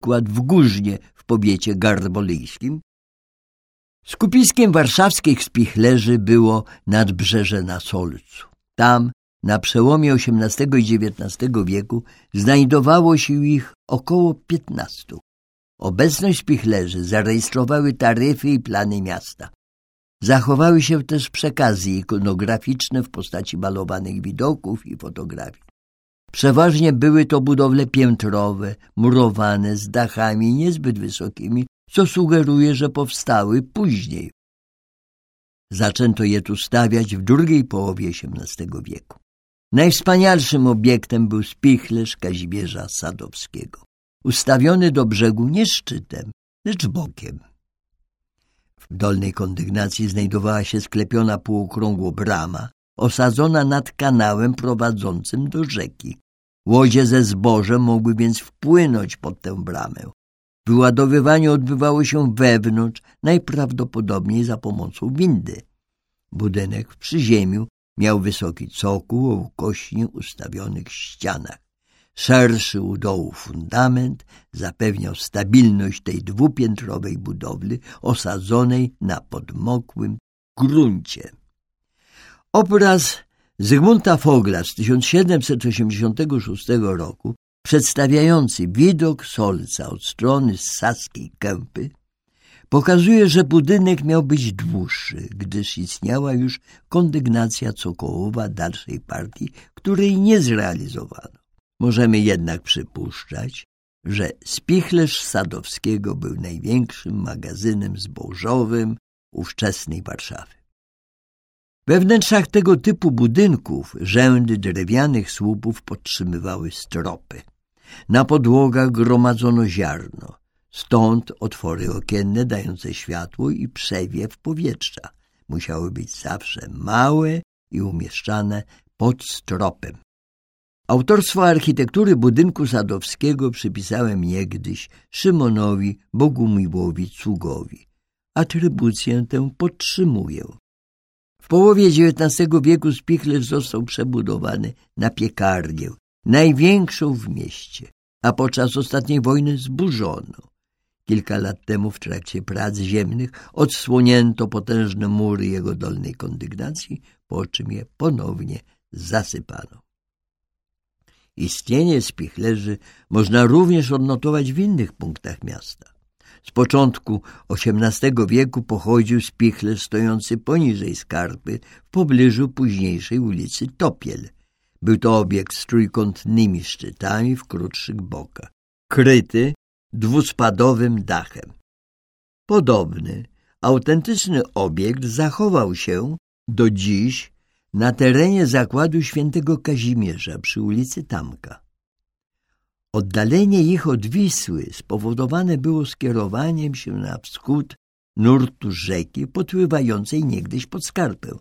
przykład w Górznie w powiecie garbolijskim. Skupiskiem warszawskich spichlerzy było nadbrzeże na Solcu. Tam, na przełomie XVIII i XIX wieku, znajdowało się ich około piętnastu. Obecność spichlerzy zarejestrowały taryfy i plany miasta. Zachowały się też przekazy ikonograficzne w postaci malowanych widoków i fotografii. Przeważnie były to budowle piętrowe, murowane z dachami niezbyt wysokimi, co sugeruje, że powstały później. Zaczęto je tu stawiać w drugiej połowie XVIII wieku. Najwspanialszym obiektem był spichlerz Kazimierza Sadowskiego, ustawiony do brzegu nie szczytem, lecz bokiem. W dolnej kondygnacji znajdowała się sklepiona półokrągło brama, osadzona nad kanałem prowadzącym do rzeki. Łodzie ze zbożem mogły więc wpłynąć pod tę bramę. Wyładowywanie odbywało się wewnątrz, najprawdopodobniej za pomocą windy. Budynek w przyziemiu miał wysoki cokół o ukośnie ustawionych ścianach. Szerszy u dołu fundament zapewniał stabilność tej dwupiętrowej budowli osadzonej na podmokłym gruncie. Obraz Zygmunta Fogla z 1786 roku, przedstawiający widok Solca od strony Saskiej Kępy, pokazuje, że budynek miał być dłuższy, gdyż istniała już kondygnacja cokołowa dalszej partii, której nie zrealizowano. Możemy jednak przypuszczać, że spichlerz Sadowskiego był największym magazynem zbożowym ówczesnej Warszawy. We wnętrzach tego typu budynków rzędy drewnianych słupów podtrzymywały stropy. Na podłogach gromadzono ziarno, stąd otwory okienne dające światło i przewiew powietrza. Musiały być zawsze małe i umieszczane pod stropem. Autorstwo architektury budynku sadowskiego przypisałem niegdyś Szymonowi Bogumiłowi Cugowi. Atrybucję tę podtrzymuję. Połowie XIX wieku Spichlerz został przebudowany na piekarnię, największą w mieście, a podczas ostatniej wojny zburzono. Kilka lat temu w trakcie prac ziemnych odsłonięto potężne mury jego dolnej kondygnacji, po czym je ponownie zasypano. Istnienie spichlerzy można również odnotować w innych punktach miasta. Z początku XVIII wieku pochodził spichlerz stojący poniżej skarpy w pobliżu późniejszej ulicy Topiel. Był to obiekt z trójkątnymi szczytami w krótszych bokach, kryty dwuspadowym dachem. Podobny, autentyczny obiekt zachował się do dziś na terenie zakładu świętego Kazimierza przy ulicy Tamka. Oddalenie ich od Wisły spowodowane było skierowaniem się na wschód nurtu rzeki podpływającej niegdyś pod skarpę,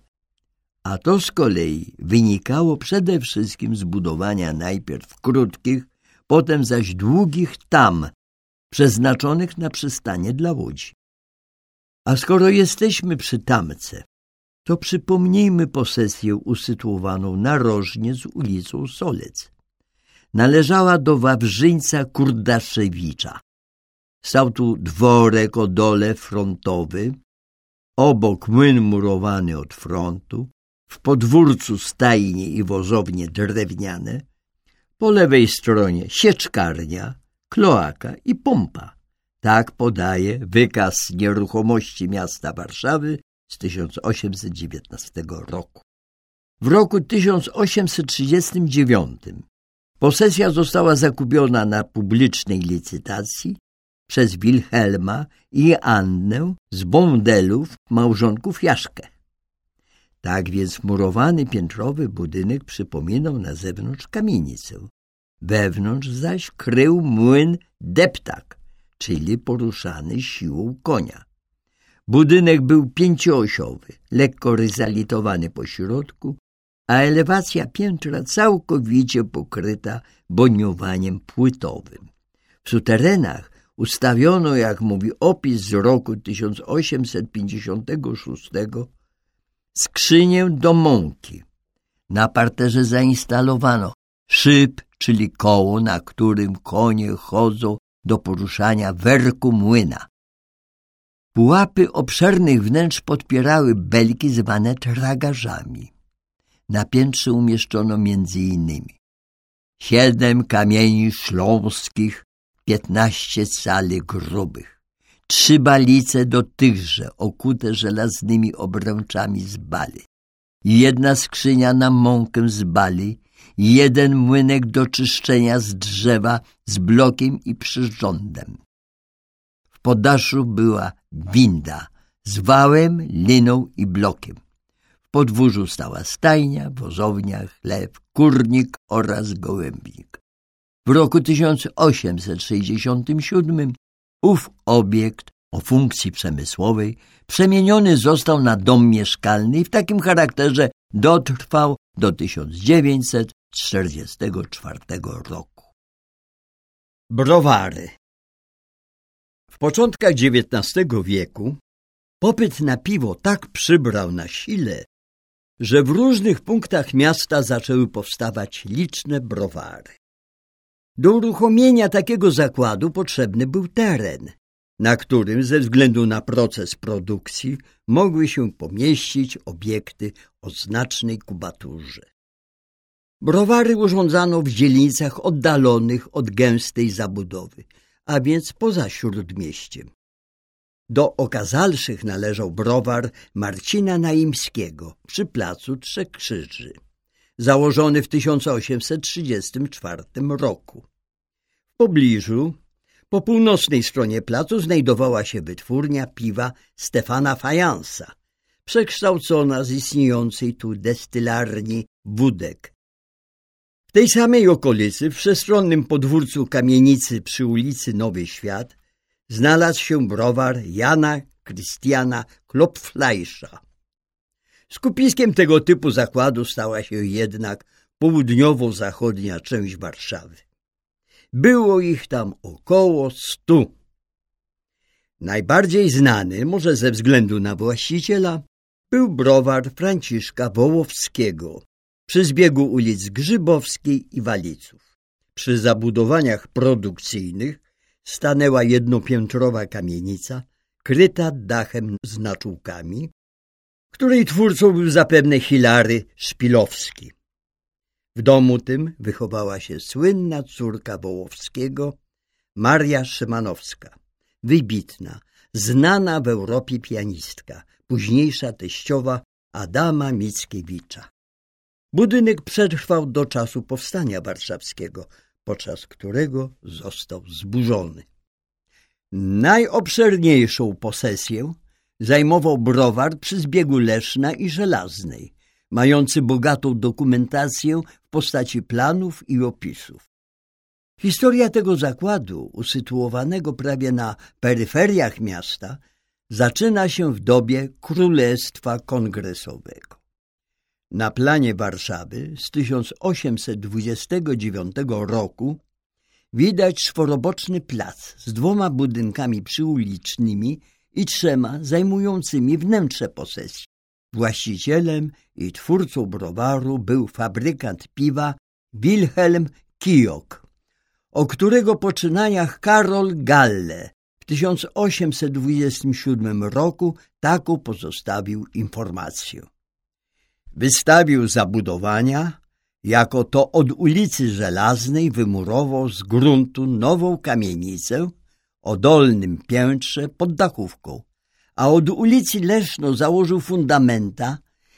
a to z kolei wynikało przede wszystkim z budowania najpierw krótkich, potem zaś długich tam, przeznaczonych na przystanie dla łodzi. A skoro jesteśmy przy tamce, to przypomnijmy posesję usytuowaną narożnie z ulicą Solec. Należała do Wawrzyńca Kurdaszewicza. Stał tu dworek o dole frontowy, obok młyn murowany od frontu, w podwórcu stajnie i wozownie drewniane, po lewej stronie sieczkarnia, kloaka i pompa. Tak podaje wykaz nieruchomości miasta Warszawy z 1819 roku. W roku 1839 posesja została zakupiona na publicznej licytacji przez Wilhelma i Annę z Bondelów, małżonków Jaszkę. Tak więc murowany piętrowy budynek przypominał na zewnątrz kamienicę. Wewnątrz zaś krył młyn deptak, czyli poruszany siłą konia. Budynek był pięcioosiowy, lekko ryzalitowany po środku, a elewacja piętra całkowicie pokryta boniowaniem płytowym. W suterenach ustawiono, jak mówi opis z roku 1856, skrzynię do mąki. Na parterze zainstalowano szyb, czyli koło, na którym konie chodzą do poruszania werku młyna. Pułapy obszernych wnętrz podpierały belki zwane tragarzami. Na piętrze umieszczono innymi siedem kamieni śląskich, piętnaście sali grubych, trzy balice do tychże okute żelaznymi obręczami z bali, jedna skrzynia na mąkę z bali, jeden młynek do czyszczenia z drzewa z blokiem i przyrządem. W poddaszu była winda z wałem, liną i blokiem. Podwórzu stała stajnia, wozownia, chleb, kurnik oraz gołębnik. W roku 1867 ów obiekt o funkcji przemysłowej przemieniony został na dom mieszkalny i w takim charakterze dotrwał do 1944 roku. Browary W początkach XIX wieku popyt na piwo tak przybrał na sile, że w różnych punktach miasta zaczęły powstawać liczne browary. Do uruchomienia takiego zakładu potrzebny był teren, na którym ze względu na proces produkcji mogły się pomieścić obiekty o znacznej kubaturze. Browary urządzano w dzielnicach oddalonych od gęstej zabudowy, a więc poza śródmieściem. Do okazalszych należał browar Marcina Naimskiego przy placu Trzech Krzyży, założony w 1834 roku. W pobliżu, po północnej stronie placu, znajdowała się wytwórnia piwa Stefana Fajansa, przekształcona z istniejącej tu destylarni Wódek. W tej samej okolicy, w przestronnym podwórcu kamienicy przy ulicy Nowy Świat, znalazł się browar Jana Krystiana Klopfleischa. Skupiskiem tego typu zakładu stała się jednak południowo-zachodnia część Warszawy. Było ich tam około stu. Najbardziej znany, może ze względu na właściciela, był browar Franciszka Wołowskiego przy zbiegu ulic Grzybowskiej i Waliców. Przy zabudowaniach produkcyjnych stanęła jednopiętrowa kamienica, kryta dachem z naczółkami, której twórcą był zapewne Hilary Szpilowski. W domu tym wychowała się słynna córka Wołowskiego, Maria Szymanowska, wybitna, znana w Europie pianistka, późniejsza teściowa Adama Mickiewicza. Budynek przetrwał do czasu powstania warszawskiego, podczas którego został zburzony. Najobszerniejszą posesję zajmował browar przy zbiegu Leszna i Żelaznej, mający bogatą dokumentację w postaci planów i opisów. Historia tego zakładu, usytuowanego prawie na peryferiach miasta, zaczyna się w dobie Królestwa Kongresowego. Na planie Warszawy z 1829 roku widać czworoboczny plac z dwoma budynkami przyulicznymi i trzema zajmującymi wnętrze posesji. Właścicielem i twórcą browaru był fabrykant piwa Wilhelm Kijok, o którego poczynaniach Karol Galle w 1827 roku taką pozostawił informację. Wystawił zabudowania, jako to od ulicy Żelaznej wymurował z gruntu nową kamienicę o dolnym piętrze pod dachówką, a od ulicy Leszno założył fundamenta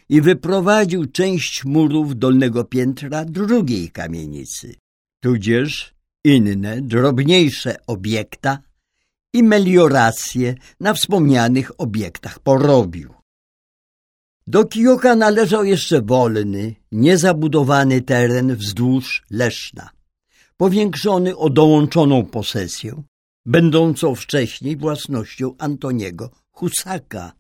i wyprowadził część murów dolnego piętra drugiej kamienicy, tudzież inne, drobniejsze obiekta i melioracje na wspomnianych obiektach porobił. Do Kijoka należał jeszcze wolny, niezabudowany teren wzdłuż Leszna, powiększony o dołączoną posesję, będącą wcześniej własnością Antoniego Husaka.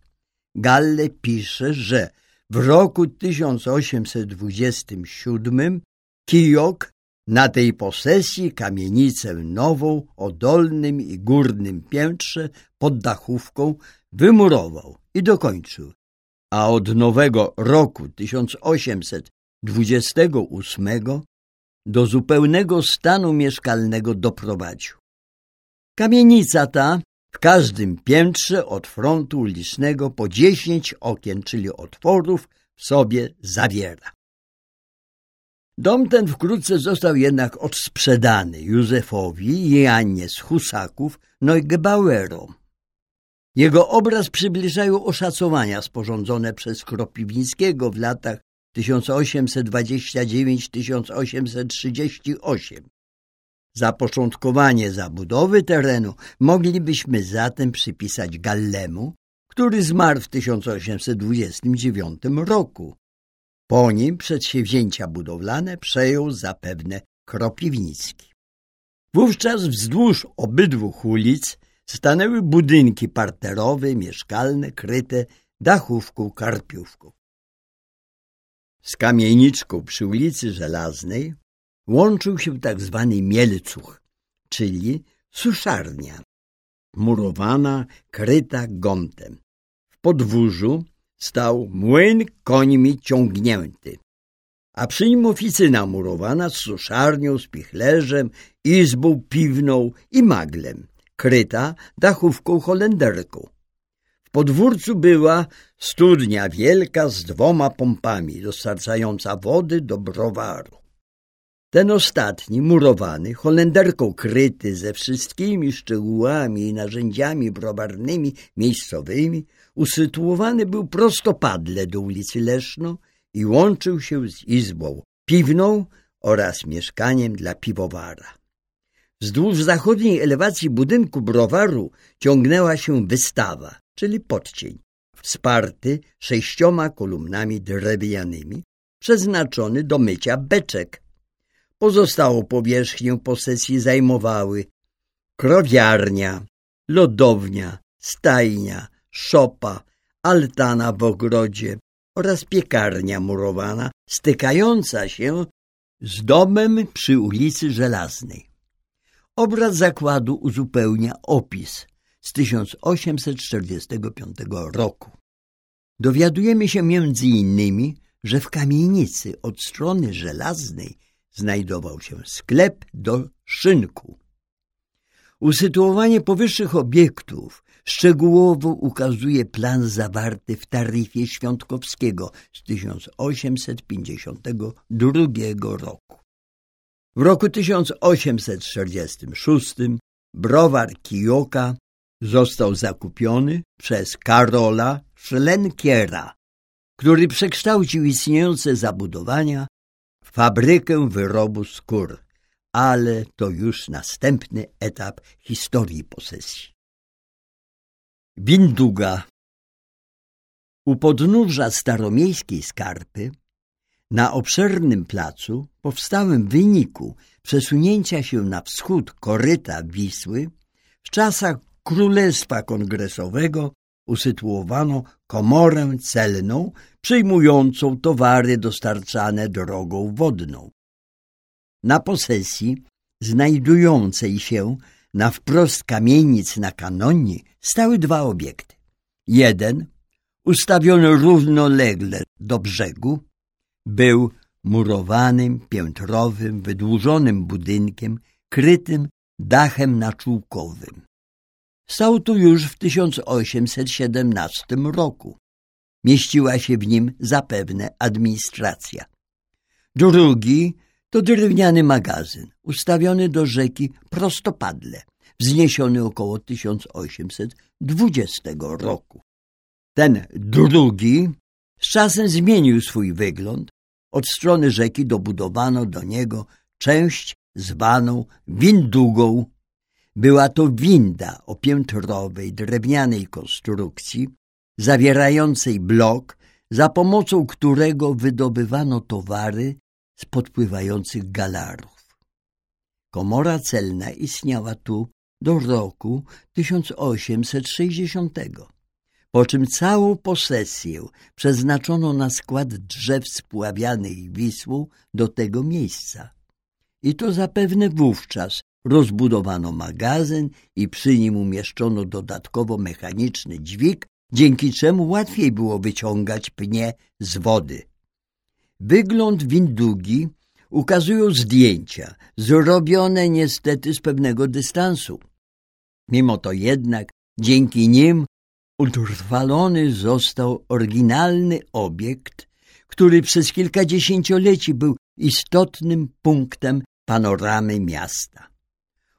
Galle pisze, że w roku 1827 Kijok na tej posesji kamienicę nową o dolnym i górnym piętrze pod dachówką wymurował i dokończył a od nowego roku 1828 do zupełnego stanu mieszkalnego doprowadził. Kamienica ta w każdym piętrze od frontu ulicznego po dziesięć okien, czyli otworów, w sobie zawiera. Dom ten wkrótce został jednak odsprzedany Józefowi i Annie z Husaków Neugebauerom. Jego obraz przybliżają oszacowania sporządzone przez Kropiwnickiego w latach 1829-1838. Zapoczątkowanie zabudowy terenu moglibyśmy zatem przypisać Gallemu, który zmarł w 1829 roku. Po nim przedsięwzięcia budowlane przejął zapewne Kropiwnicki. Wówczas wzdłuż obydwu ulic stanęły budynki parterowe, mieszkalne, kryte dachówką karpiówką. Z kamieniczką przy ulicy Żelaznej łączył się tak zwany mielcuch, czyli suszarnia, murowana, kryta gątem. W podwórzu stał młyn końmi ciągnięty, a przy nim oficyna murowana z suszarnią, z pichlerzem, izbą piwną i maglem, kryta dachówką holenderką. W podwórcu była studnia wielka z dwoma pompami dostarczająca wody do browaru. Ten ostatni, murowany, holenderką kryty ze wszystkimi szczegółami i narzędziami browarnymi miejscowymi, usytuowany był prostopadle do ulicy Leszno i łączył się z izbą piwną oraz mieszkaniem dla piwowara. Wzdłuż zachodniej elewacji budynku browaru ciągnęła się wystawa, czyli podcień, wsparty sześcioma kolumnami drewnianymi, przeznaczony do mycia beczek. Pozostałą powierzchnię posesji zajmowały krowiarnia, lodownia, stajnia, szopa, altana w ogrodzie oraz piekarnia murowana, stykająca się z domem przy ulicy Żelaznej. Obraz zakładu uzupełnia opis z 1845 roku. Dowiadujemy się między innymi, że w kamienicy od strony żelaznej znajdował się sklep do szynku. Usytuowanie powyższych obiektów szczegółowo ukazuje plan zawarty w taryfie Świątkowskiego z 1852 roku. W roku 1846 browar Kijoka został zakupiony przez Karola Szlenkiera, który przekształcił istniejące zabudowania w fabrykę wyrobu skór, ale to już następny etap historii posesji. Winduga U podnóża staromiejskiej skarpy na obszernym placu, powstałym w wyniku przesunięcia się na wschód koryta Wisły, w czasach Królestwa Kongresowego usytuowano komorę celną przyjmującą towary dostarczane drogą wodną. Na posesji, znajdującej się na wprost kamienic na kanoni, stały dwa obiekty. Jeden, ustawiony równolegle do brzegu, był murowanym, piętrowym, wydłużonym budynkiem krytym dachem naczółkowym. Stał tu już w 1817 roku. Mieściła się w nim zapewne administracja. Drugi to drewniany magazyn, ustawiony do rzeki prostopadle, wzniesiony około 1820 roku. Ten drugi z czasem zmienił swój wygląd. Od strony rzeki dobudowano do niego część zwaną windugą. Była to winda o piętrowej, drewnianej konstrukcji, zawierającej blok, za pomocą którego wydobywano towary z podpływających galarów. Komora celna istniała tu do roku 1860 po czym całą posesję przeznaczono na skład drzew spławianych Wisłą do tego miejsca. I to zapewne wówczas rozbudowano magazyn i przy nim umieszczono dodatkowo mechaniczny dźwig, dzięki czemu łatwiej było wyciągać pnie z wody. Wygląd windugi ukazują zdjęcia, zrobione niestety z pewnego dystansu. Mimo to jednak dzięki nim utrwalony został oryginalny obiekt, który przez kilka dziesięcioleci był istotnym punktem panoramy miasta.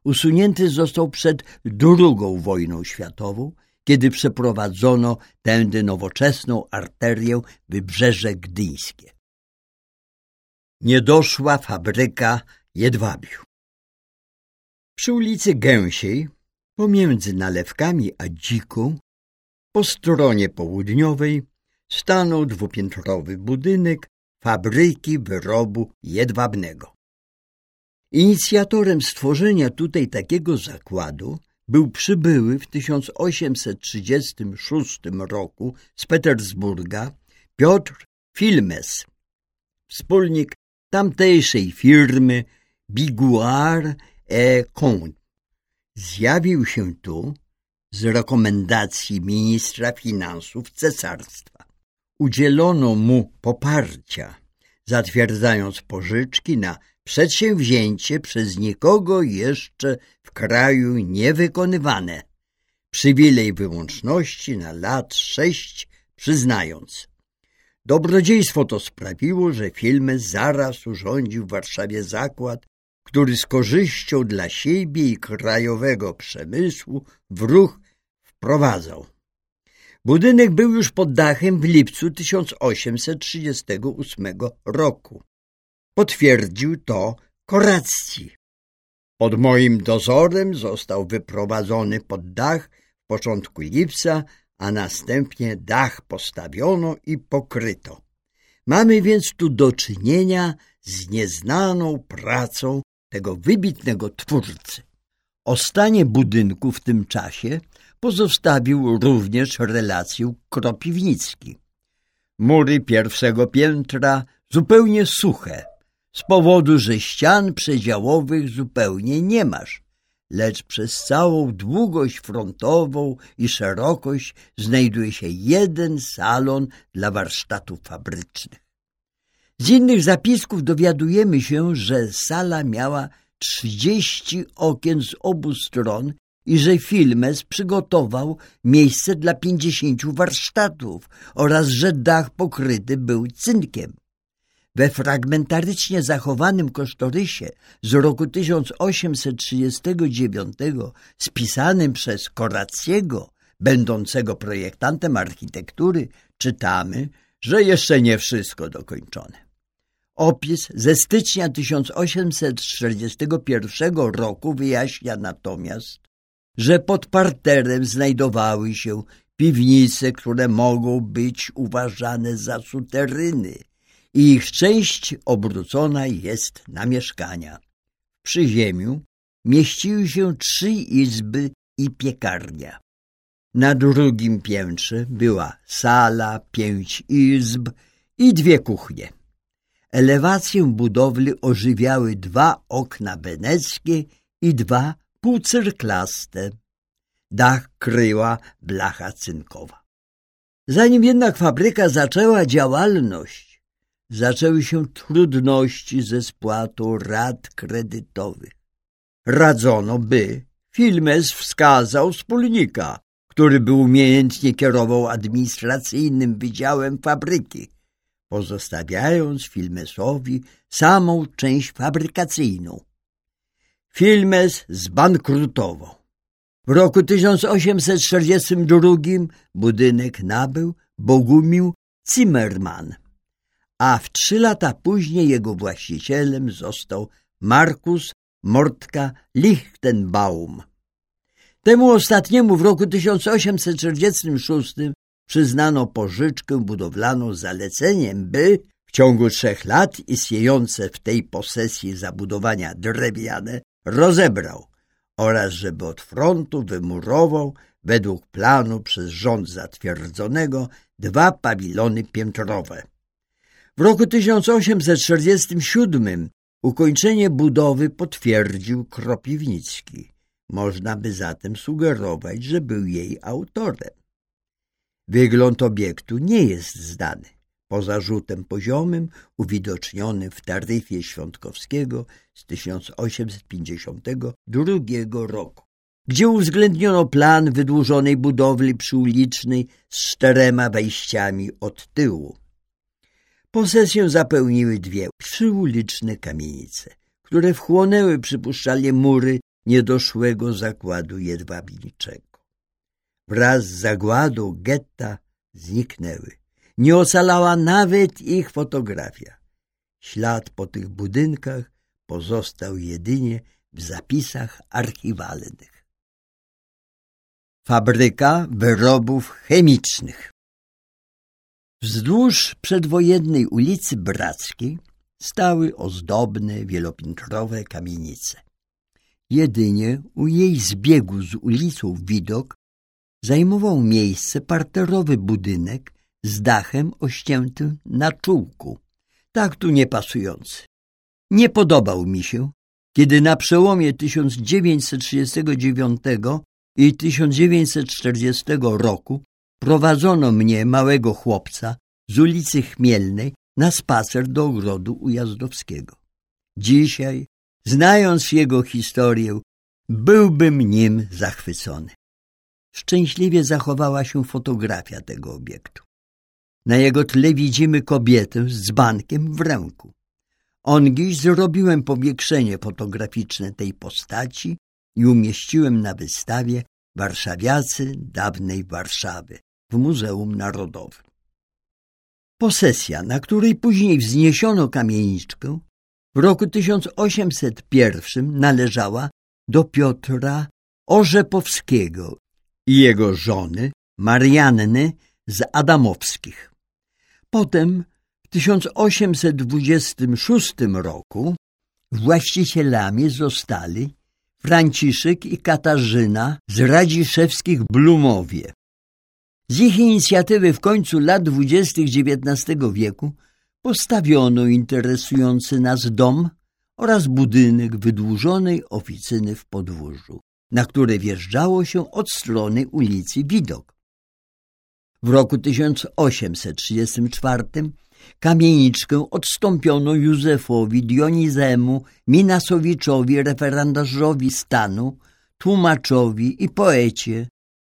Usunięty został przed II wojną światową, kiedy przeprowadzono tędy nowoczesną arterię Wybrzeże Gdyńskie. Niedoszła fabryka jedwabiu. Przy ulicy Gęsiej, pomiędzy nalewkami a dziką, po stronie południowej stanął dwupiętrowy budynek fabryki wyrobu jedwabnego. Inicjatorem stworzenia tutaj takiego zakładu był przybyły w 1836 roku z Petersburga Piotr Filmes, wspólnik tamtejszej firmy Biguar et Comte. Zjawił się tu z rekomendacji ministra finansów cesarstwa. Udzielono mu poparcia, zatwierdzając pożyczki na przedsięwzięcie przez nikogo jeszcze w kraju niewykonywane, przywilej wyłączności na lat sześć przyznając. Dobrodziejstwo to sprawiło, że filmy zaraz urządził w Warszawie zakład, który z korzyścią dla siebie i krajowego przemysłu w ruch wprowadzał. Budynek był już pod dachem w lipcu 1838 roku. Potwierdził to Koracki. Pod moim dozorem został wyprowadzony pod dach w początku lipca, a następnie dach postawiono i pokryto. Mamy więc tu do czynienia z nieznaną pracą tego wybitnego twórcy. O stanie budynku w tym czasie pozostawił również relację Kropiwnicki. Mury pierwszego piętra zupełnie suche, z powodu, że ścian przedziałowych zupełnie nie masz, lecz przez całą długość frontową i szerokość znajduje się jeden salon dla warsztatów fabrycznych. Z innych zapisków dowiadujemy się, że sala miała trzydzieści okien z obu stron i że Filmes przygotował miejsce dla pięćdziesięciu warsztatów oraz że dach pokryty był cynkiem. We fragmentarycznie zachowanym kosztorysie z roku 1839 spisanym przez Korackiego, będącego projektantem architektury, czytamy, że jeszcze nie wszystko dokończone. Opis ze stycznia 1841 roku wyjaśnia natomiast, że pod parterem znajdowały się piwnice, które mogą być uważane za suteryny i ich część obrócona jest na mieszkania. W przyziemiu mieściły się trzy izby i piekarnia. Na drugim piętrze była sala, pięć izb i dwie kuchnie. Elewację budowli ożywiały dwa okna weneckie i dwa półcyrklaste. Dach kryła blacha cynkowa. Zanim jednak fabryka zaczęła działalność, zaczęły się trudności ze spłatą rat kredytowych. Radzono, by Filmes wskazał wspólnika, który by umiejętnie kierował administracyjnym wydziałem fabryki, pozostawiając Filmesowi samą część fabrykacyjną. Filmes zbankrutował. W roku 1842 budynek nabył Bogumił Zimmermann, a w trzy lata później jego właścicielem został Markus Mortka Lichtenbaum. Temu ostatniemu w roku 1846 przyznano pożyczkę budowlaną zaleceniem, by w ciągu trzech lat istniejące w tej posesji zabudowania drewniane rozebrał oraz żeby od frontu wymurował według planu przez rząd zatwierdzonego dwa pawilony piętrowe. W roku 1847 ukończenie budowy potwierdził Kropiwnicki. Można by zatem sugerować, że był jej autorem. Wygląd obiektu nie jest zdany poza rzutem poziomym uwidocznionym w taryfie Świątkowskiego z 1852 roku. gdzie uwzględniono plan wydłużonej budowli przyulicznej z czterema wejściami od tyłu. Posesję zapełniły dwie przyuliczne kamienice, które wchłonęły przypuszczalnie mury niedoszłego zakładu jedwabniczego. Wraz z zagładą getta zniknęły. Nie ocalała nawet ich fotografia. Ślad po tych budynkach pozostał jedynie w zapisach archiwalnych. Fabryka wyrobów chemicznych Wzdłuż przedwojennej ulicy Brackiej stały ozdobne, wielopiętrowe kamienice. Jedynie u jej zbiegu z ulicą Widok zajmował miejsce parterowy budynek z dachem ościętym na czółku, tak tu niepasujący. Nie podobał mi się, kiedy na przełomie 1939 i 1940 roku prowadzono mnie, małego chłopca, z ulicy Chmielnej na spacer do ogrodu Ujazdowskiego. Dzisiaj, znając jego historię, byłbym nim zachwycony. Szczęśliwie zachowała się fotografia tego obiektu. Na jego tle widzimy kobietę z bankiem w ręku. Ongiś zrobiłem powiększenie fotograficzne tej postaci i umieściłem na wystawie Warszawiacy dawnej Warszawy w Muzeum Narodowym. Posesja, na której później wzniesiono kamieniczkę, w roku 1801 należała do Piotra Orzepowskiego i jego żony Marianny z Adamowskich. Potem w 1826 roku właścicielami zostali Franciszek i Katarzyna z Radziszewskich Blumowie. Z ich inicjatywy w końcu lat dwudziestych XIX wieku postawiono interesujący nas dom oraz budynek wydłużonej oficyny w podwórzu, na które wjeżdżało się od strony ulicy Widok. W roku 1834 kamieniczkę odstąpiono Józefowi Dionizemu Minasowiczowi, referendarzowi stanu, tłumaczowi i poecie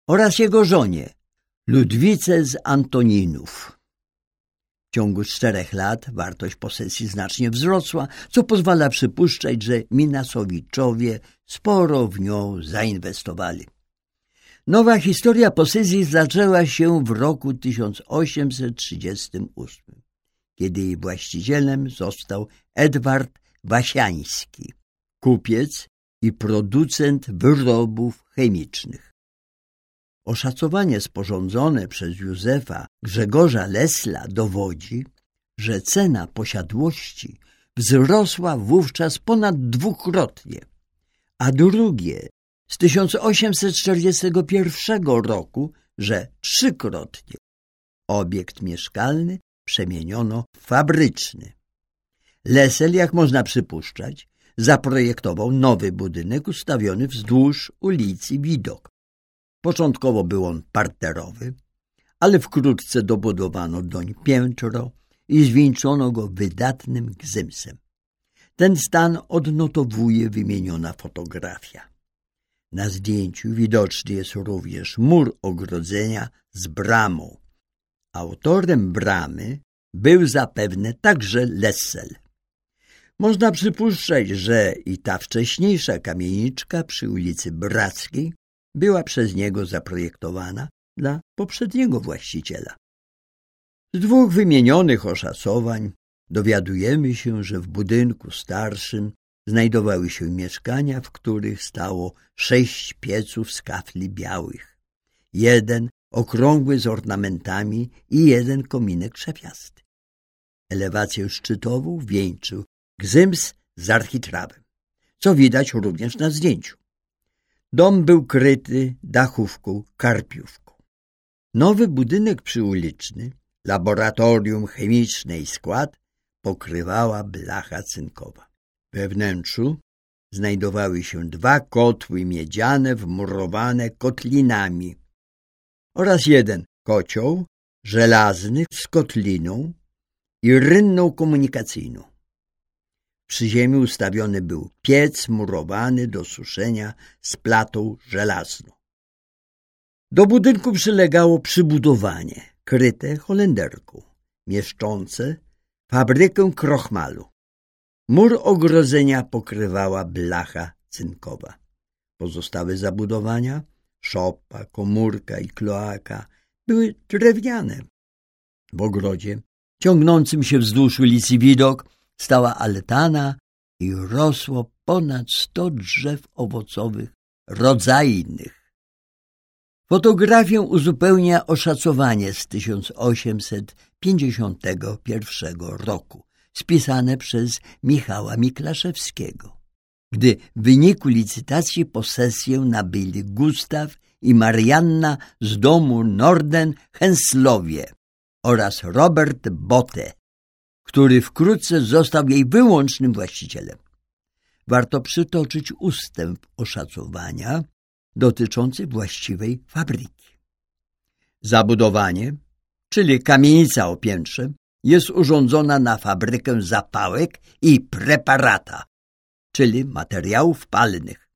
oraz jego żonie, Ludwice z Antoninów. W ciągu czterech lat wartość posesji znacznie wzrosła, co pozwala przypuszczać, że Minasowiczowie sporo w nią zainwestowali. Nowa historia posesji zaczęła się w roku 1838, kiedy jej właścicielem został Edward Wasiański, kupiec i producent wyrobów chemicznych. Oszacowanie sporządzone przez Józefa Grzegorza Lesla dowodzi, że cena posiadłości wzrosła wówczas ponad dwukrotnie, a drugie z 1841 roku, że trzykrotnie. Obiekt mieszkalny przemieniono w fabryczny. Lesel, jak można przypuszczać, zaprojektował nowy budynek ustawiony wzdłuż ulicy Widok. Początkowo był on parterowy, ale wkrótce dobudowano doń piętro i zwieńczono go wydatnym gzymsem. Ten stan odnotowuje wymieniona fotografia. Na zdjęciu widoczny jest również mur ogrodzenia z bramą. Autorem bramy był zapewne także Lessel. Można przypuszczać, że i ta wcześniejsza kamieniczka przy ulicy Brackiej była przez niego zaprojektowana dla poprzedniego właściciela. Z dwóch wymienionych oszacowań dowiadujemy się, że w budynku starszym znajdowały się mieszkania, w których stało sześć pieców z kafli białych, jeden okrągły z ornamentami i jeden kominek szefiasty. Elewację szczytową wieńczył gzyms z architrawem, co widać również na zdjęciu. Dom był kryty dachówką karpiówką. Nowy budynek przyuliczny, laboratorium chemiczne i skład pokrywała blacha cynkowa. We wnętrzu znajdowały się dwa kotły miedziane wmurowane kotlinami oraz jeden kocioł żelazny z kotliną i rynną komunikacyjną. Przy ziemi ustawiony był piec murowany do suszenia z platą żelazną. Do budynku przylegało przybudowanie, kryte holenderką, mieszczące fabrykę krochmalu. Mur ogrodzenia pokrywała blacha cynkowa. Pozostałe zabudowania, szopa, komórka i kloaka, były drewniane. W ogrodzie, ciągnącym się wzdłuż ulicy Widok, stała altana i rosło ponad sto drzew owocowych rodzajnych. Fotografię uzupełnia oszacowanie z 1851 roku, spisane przez Michała Miklaszewskiego. Gdy w wyniku licytacji posesję nabyli Gustaw i Marianna z domu Norden Henslowie oraz Robert Botte, który wkrótce został jej wyłącznym właścicielem. Warto przytoczyć ustęp oszacowania dotyczący właściwej fabryki. Zabudowanie, czyli kamienica o piętrze, jest urządzona na fabrykę zapałek i preparata, czyli materiałów palnych.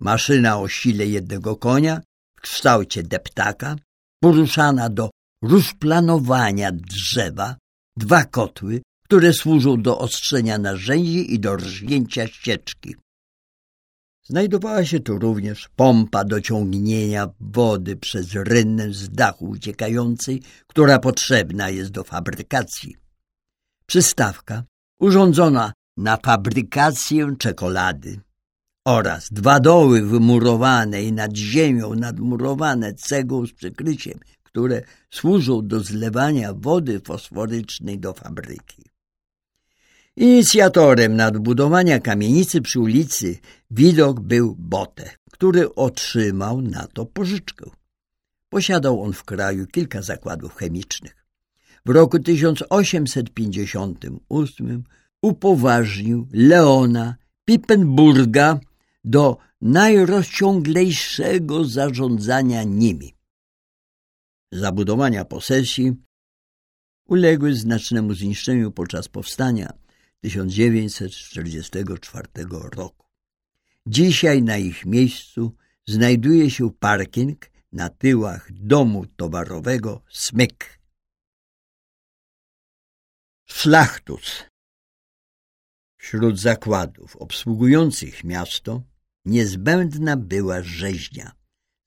Maszyna o sile jednego konia w kształcie deptaka, poruszana do rozplanowania drzewa, dwa kotły, które służą do ostrzenia narzędzi i do rżnięcia ścieczki. Znajdowała się tu również pompa do ciągnienia wody przez rynnę z dachu uciekającej, która potrzebna jest do fabrykacji. Przystawka urządzona na fabrykację czekolady oraz dwa doły wymurowane i nad ziemią nadmurowane cegłą z przykryciem, które służą do zlewania wody fosforycznej do fabryki. Inicjatorem nadbudowania kamienicy przy ulicy Widok był Bote, który otrzymał na to pożyczkę. Posiadał on w kraju kilka zakładów chemicznych. W roku 1858 upoważnił Leona Pippenburga do najrozciąglejszego zarządzania nimi. Zabudowania posesji uległy znacznemu zniszczeniu podczas powstania 1944 roku. Dzisiaj na ich miejscu znajduje się parking na tyłach domu towarowego Smyk. Szlachtus Wśród zakładów obsługujących miasto niezbędna była rzeźnia,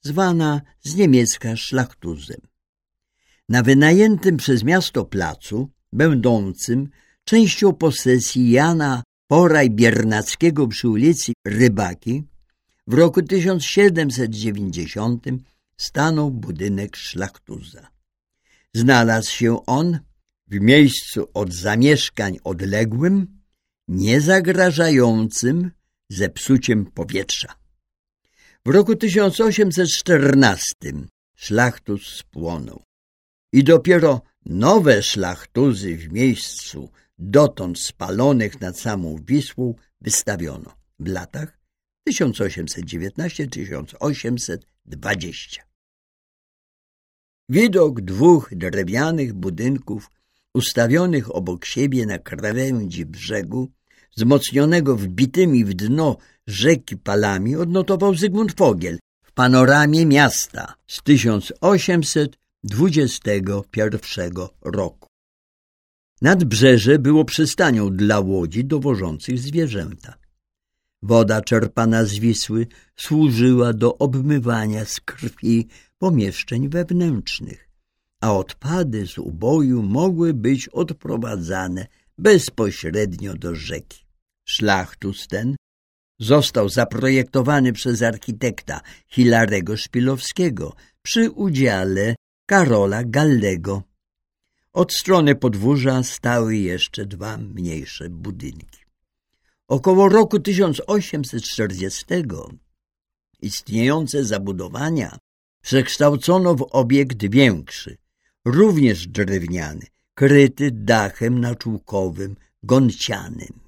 zwana z niemiecka szlachtuzem. Na wynajętym przez miasto placu, będącym częścią posesji Jana Poraj-Biernackiego przy ulicy Rybaki, w roku 1790 stanął budynek szlachtuza. Znalazł się on w miejscu od zamieszkań odległym, niezagrażającym zepsuciem powietrza. W roku 1814 szlachtus spłonął i dopiero nowe szlachtuzy w miejscu dotąd spalonych nad samą Wisłą wystawiono w latach 1819-1820. Widok dwóch drewnianych budynków ustawionych obok siebie na krawędzi brzegu, wzmocnionego wbitymi w dno rzeki palami, odnotował Zygmunt Fogiel w panoramie miasta z 1821 roku. Nadbrzeże było przystanią dla łodzi dowożących zwierzęta. Woda czerpana z Wisły służyła do obmywania z krwi pomieszczeń wewnętrznych, a odpady z uboju mogły być odprowadzane bezpośrednio do rzeki. Szlachtus ten został zaprojektowany przez architekta Hilarego Szpilowskiego przy udziale Karola Gallego. Od strony podwórza stały jeszcze dwa mniejsze budynki. Około roku 1840 istniejące zabudowania przekształcono w obiekt większy, również drewniany, kryty dachem naczółkowym, goncianym.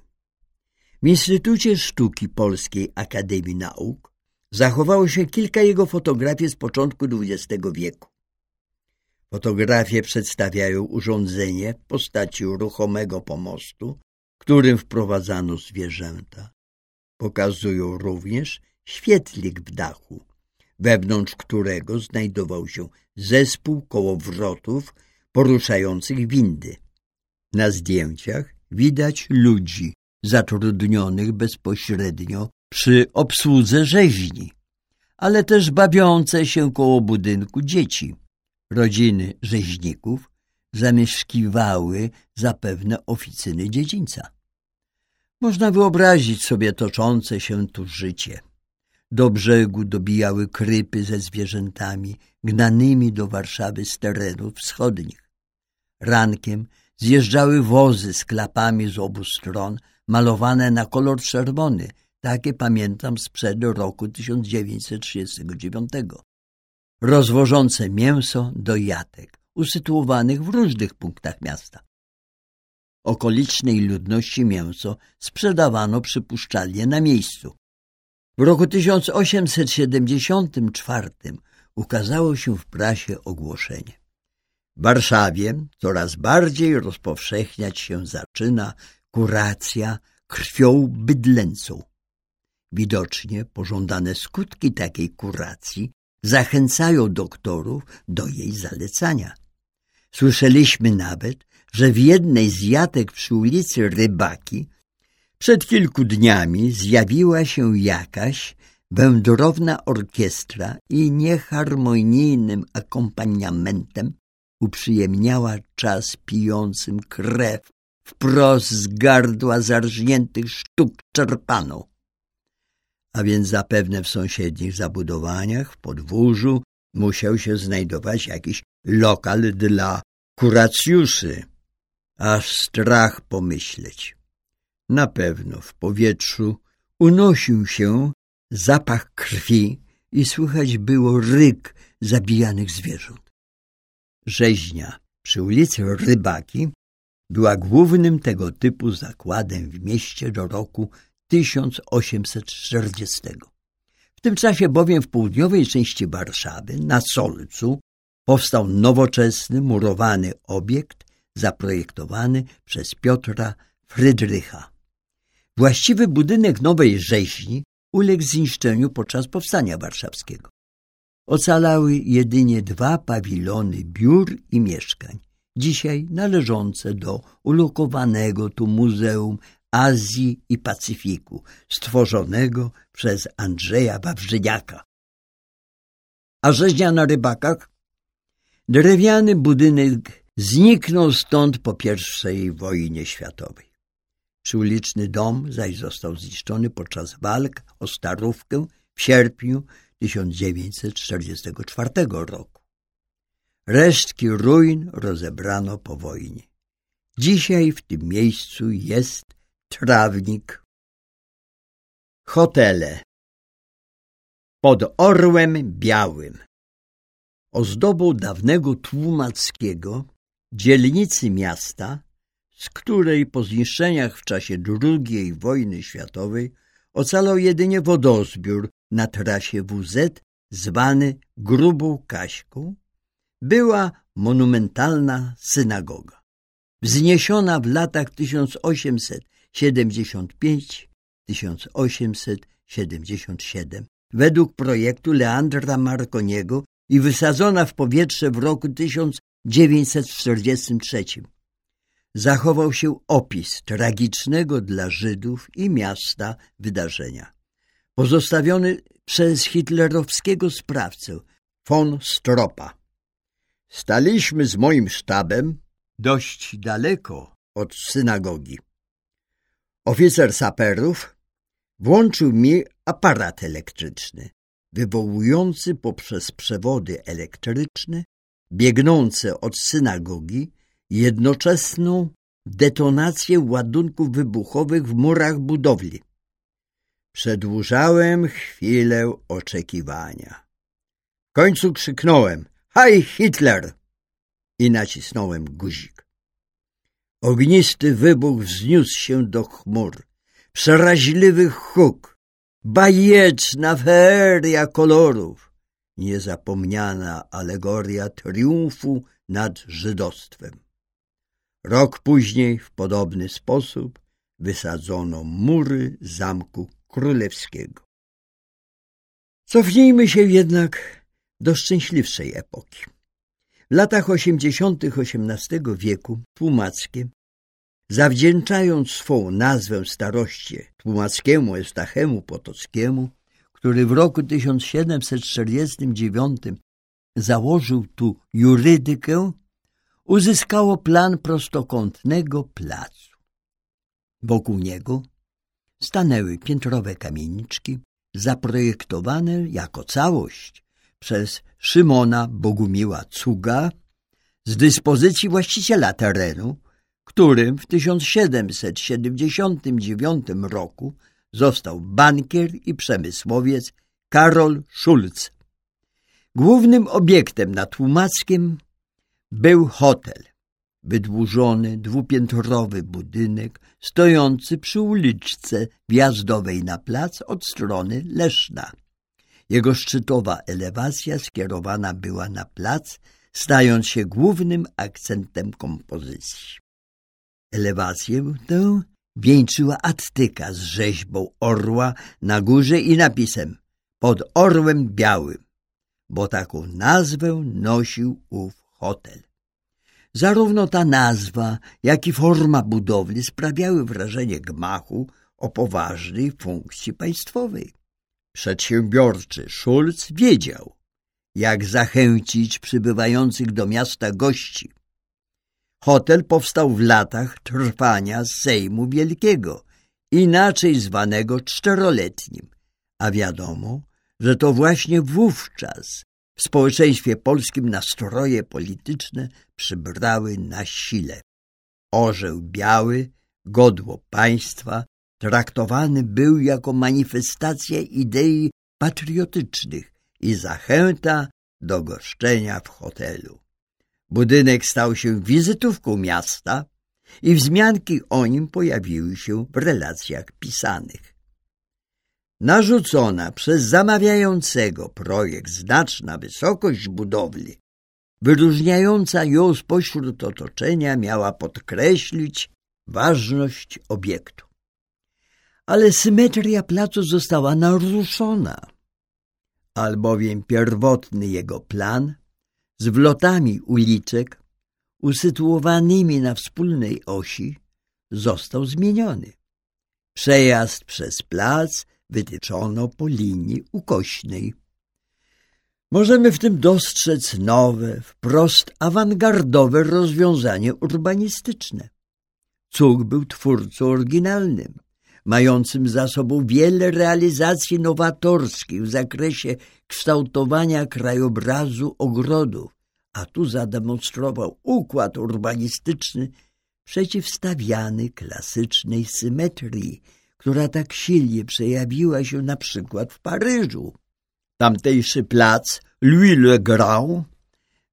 W Instytucie Sztuki Polskiej Akademii Nauk zachowało się kilka jego fotografii z początku XX wieku. Fotografie przedstawiają urządzenie w postaci ruchomego pomostu którym wprowadzano zwierzęta, pokazują również świetlik w dachu, wewnątrz którego znajdował się zespół kołowrotów poruszających windy. Na zdjęciach widać ludzi zatrudnionych bezpośrednio przy obsłudze rzeźni, ale też bawiące się koło budynku dzieci. Rodziny rzeźników zamieszkiwały zapewne oficyny dziedzińca. Można wyobrazić sobie toczące się tu życie. Do brzegu dobijały krypy ze zwierzętami gnanymi do Warszawy z terenów wschodnich. Rankiem zjeżdżały wozy z klapami z obu stron, malowane na kolor czerwony, takie pamiętam sprzed roku 1939. Rozwożące mięso do jatek, usytuowanych w różnych punktach miasta. Okolicznej ludności mięso sprzedawano przypuszczalnie na miejscu. W roku 1874 ukazało się w prasie ogłoszenie. W Warszawie coraz bardziej rozpowszechniać się zaczyna kuracja krwią bydlęcą. Widocznie pożądane skutki takiej kuracji zachęcają doktorów do jej zalecania. Słyszeliśmy nawet, że w jednej z jatek przy ulicy Rybaki przed kilku dniami zjawiła się jakaś wędrowna orkiestra i nieharmonijnym akompaniamentem uprzyjemniała czas pijącym krew wprost z gardła zarżniętych sztuk czerpano. A więc zapewne w sąsiednich zabudowaniach, w podwórzu, musiał się znajdować jakiś lokal dla kuracjuszy. Aż strach pomyśleć. Na pewno w powietrzu unosił się zapach krwi i słychać było ryk zabijanych zwierząt. Rzeźnia przy ulicy Rybaki była głównym tego typu zakładem w mieście do roku 1840. W tym czasie bowiem w południowej części Warszawy, na Solcu, powstał nowoczesny, murowany obiekt zaprojektowany przez Piotra Frydrycha. Właściwy budynek nowej rzeźni uległ zniszczeniu podczas powstania warszawskiego. Ocalały jedynie dwa pawilony biur i mieszkań, dzisiaj należące do ulokowanego tu Muzeum Azji i Pacyfiku, stworzonego przez Andrzeja Wawrzyniaka. A rzeźnia na rybakach? Drewniany budynek zniknął stąd po I wojnie światowej. Przyuliczny dom zaś został zniszczony podczas walk o Starówkę w sierpniu 1944 roku. Resztki ruin rozebrano po wojnie. Dzisiaj w tym miejscu jest trawnik. Hotele pod orłem białym ozdobą dawnego tłumackiego dzielnicy miasta, z której po zniszczeniach w czasie II wojny światowej ocalał jedynie wodozbiór na trasie WZ zwany Grubą Kaśką, była monumentalna synagoga. Wzniesiona w latach 1875-1877 według projektu Leandra Marconiego i wysadzona w powietrze w roku 1943. Zachował się opis tragicznego dla Żydów i miasta wydarzenia. Pozostawiony przez hitlerowskiego sprawcę von Stropa. Staliśmy z moim sztabem dość daleko od synagogi. Oficer saperów włączył mi aparat elektryczny, wywołujący poprzez przewody elektryczne biegnące od synagogi jednoczesną detonację ładunków wybuchowych w murach budowli. Przedłużałem chwilę oczekiwania. W końcu krzyknąłem Haj Hitler! i nacisnąłem guzik. Ognisty wybuch wzniósł się do chmur. Przeraźliwy huk, bajeczna feria kolorów, niezapomniana alegoria triumfu nad żydostwem. Rok później w podobny sposób wysadzono mury Zamku Królewskiego. Cofnijmy się jednak do szczęśliwszej epoki. Latach osiemdziesiątych XVIII wieku Tłumackie, zawdzięczając swą nazwę staroście Tłumackiemu Eustachemu Potockiemu, który w roku 1749 założył tu jurydykę, uzyskało plan prostokątnego placu. Wokół niego stanęły piętrowe kamieniczki, zaprojektowane jako całość przez Szymona Bogumiła Cuga z dyspozycji właściciela terenu, którym w 1779 roku został bankier i przemysłowiec Karol Schulz. Głównym obiektem na Tłumackiem był hotel, wydłużony dwupiętrowy budynek stojący przy uliczce wjazdowej na plac od strony Leszna. Jego szczytowa elewacja skierowana była na plac, stając się głównym akcentem kompozycji. Elewację tę wieńczyła attyka z rzeźbą orła na górze i napisem pod orłem białym, bo taką nazwę nosił ów hotel. Zarówno ta nazwa, jak i forma budowli sprawiały wrażenie gmachu o poważnej funkcji państwowej. Przedsiębiorczy Schulz wiedział, jak zachęcić przybywających do miasta gości. Hotel powstał w latach trwania Sejmu Wielkiego, inaczej zwanego czteroletnim, a wiadomo, że to właśnie wówczas w społeczeństwie polskim nastroje polityczne przybrały na sile. Orzeł biały, godło państwa, traktowany był jako manifestacja idei patriotycznych i zachęta do goszczenia w hotelu. Budynek stał się wizytówką miasta i wzmianki o nim pojawiły się w relacjach pisanych. Narzucona przez zamawiającego projekt znaczna wysokość budowli, wyróżniająca ją spośród otoczenia, miała podkreślić ważność obiektu. Ale symetria placu została naruszona, albowiem pierwotny jego plan z wlotami uliczek usytuowanymi na wspólnej osi został zmieniony. Przejazd przez plac wytyczono po linii ukośnej. Możemy w tym dostrzec nowe, wprost awangardowe rozwiązanie urbanistyczne. Cuk był twórcą oryginalnym, mającym za sobą wiele realizacji nowatorskich w zakresie kształtowania krajobrazu ogrodów, a tu zademonstrował układ urbanistyczny przeciwstawiany klasycznej symetrii, która tak silnie przejawiła się na przykład w Paryżu. Tamtejszy plac Louis le Grand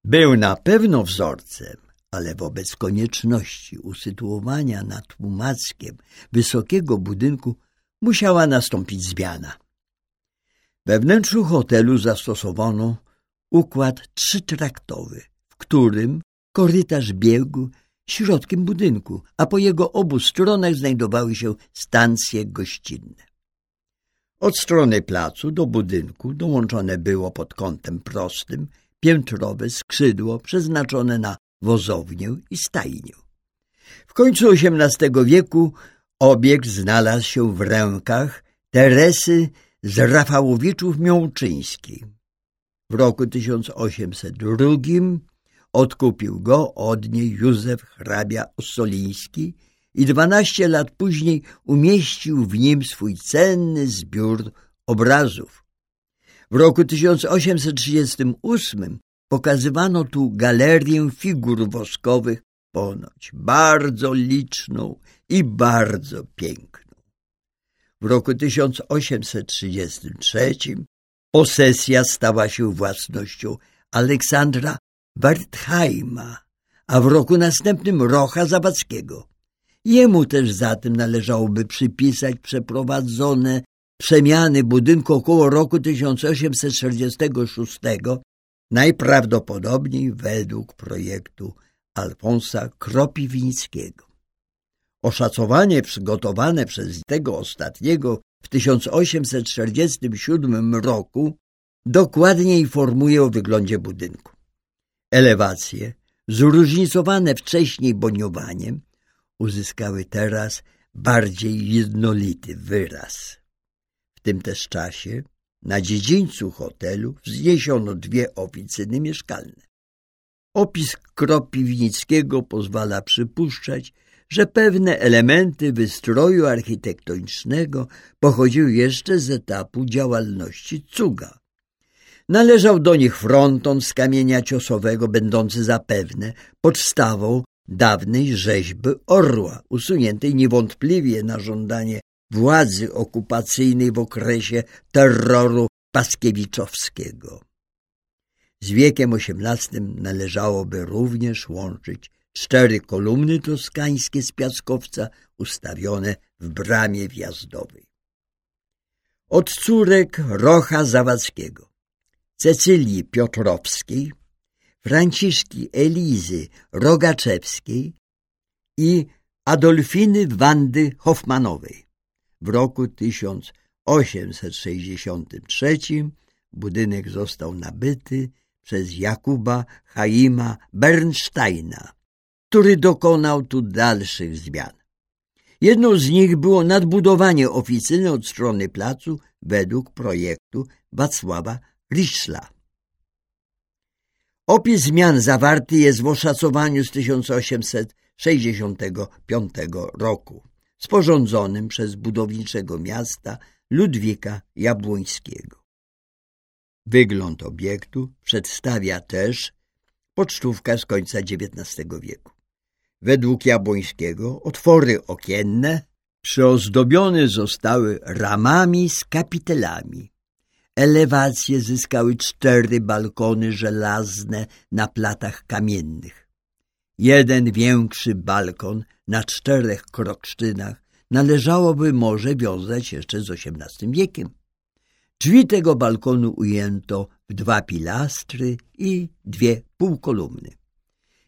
był na pewno wzorcem, ale wobec konieczności usytuowania nad Tłumackiem wysokiego budynku musiała nastąpić zmiana. We wnętrzu hotelu zastosowano układ trzytraktowy, w którym korytarz biegł środkiem budynku, a po jego obu stronach znajdowały się stacje gościnne. Od strony placu do budynku dołączone było pod kątem prostym piętrowe skrzydło przeznaczone na wozownię i stajnię. W końcu XVIII wieku obiekt znalazł się w rękach Teresy z Rafałowiczów Miączyńskiej. W roku 1802 odkupił go od niej Józef hrabia Ossoliński i dwanaście lat później umieścił w nim swój cenny zbiór obrazów. W roku 1838 pokazywano tu galerię figur woskowych, ponoć bardzo liczną i bardzo piękną. W roku 1833 posesja stała się własnością Aleksandra Wertheima, a w roku następnym Rocha Zawadzkiego. Jemu też zatem należałoby przypisać przeprowadzone przemiany budynku około roku 1846, najprawdopodobniej według projektu Alfonsa Kropiwińskiego. Oszacowanie przygotowane przez tego ostatniego w 1847 roku dokładnie informuje o wyglądzie budynku. Elewacje, zróżnicowane wcześniej boniowaniem, uzyskały teraz bardziej jednolity wyraz. W tym też czasie na dziedzińcu hotelu wzniesiono dwie oficyny mieszkalne. Opis Kropiwnickiego pozwala przypuszczać, że pewne elementy wystroju architektonicznego pochodziły jeszcze z etapu działalności cuga. Należał do nich fronton z kamienia ciosowego, będący zapewne podstawą dawnej rzeźby orła, usuniętej niewątpliwie na żądanie władzy okupacyjnej w okresie terroru Paskiewiczowskiego. Z wiekiem XVIII należałoby również łączyć cztery kolumny toskańskie z piaskowca ustawione w bramie wjazdowej. Od córek Rocha Zawadzkiego, Cecylii Piotrowskiej, Franciszki Elizy Rogaczewskiej i Adolfiny Wandy Hoffmanowej. W roku 1863 budynek został nabyty przez Jakuba Chaima Bernsteina, który dokonał tu dalszych zmian. Jedną z nich było nadbudowanie oficyny od strony placu według projektu Wacława Riszla. Opis zmian zawarty jest w oszacowaniu z 1865 roku, sporządzonym przez budowniczego miasta Ludwika Jabłońskiego. Wygląd obiektu przedstawia też pocztówka z końca XIX wieku. Według Jabłońskiego otwory okienne przyozdobione zostały ramami z kapitelami. Elewacje zyskały cztery balkony żelazne na platach kamiennych. Jeden większy balkon na czterech kroksztynach należałoby może wiązać jeszcze z XVIII wiekiem. Drzwi tego balkonu ujęto w dwa pilastry i dwie półkolumny.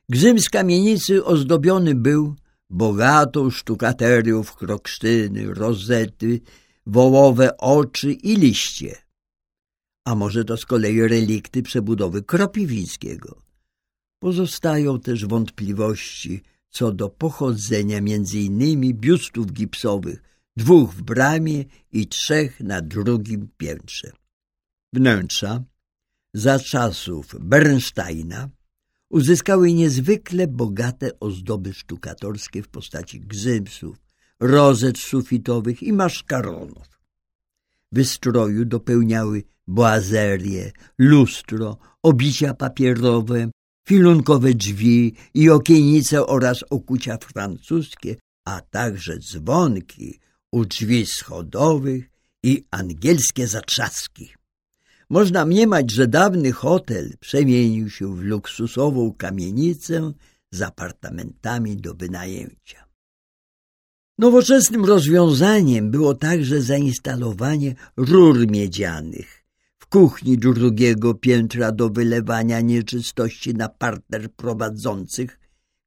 Gzym z kamienicy ozdobiony był bogatą sztukaterią w kroksztyny, rozety, wołowe oczy i liście. A może to z kolei relikty przebudowy Kropiwnickiego. Pozostają też wątpliwości co do pochodzenia innymi biustów gipsowych, dwóch w bramie i trzech na drugim piętrze. Wnętrza za czasów Bernsteina uzyskały niezwykle bogate ozdoby sztukatorskie w postaci gzymsów, rozet sufitowych i maszkaronów. Wystroju dopełniały boazerie, lustro, obicia papierowe, filunkowe drzwi i okienice oraz okucia francuskie, a także dzwonki u drzwi schodowych i angielskie zatrzaski. Można mniemać, że dawny hotel przemienił się w luksusową kamienicę z apartamentami do wynajęcia. Nowoczesnym rozwiązaniem było także zainstalowanie rur miedzianych kuchni drugiego piętra do wylewania nieczystości na parter prowadzących,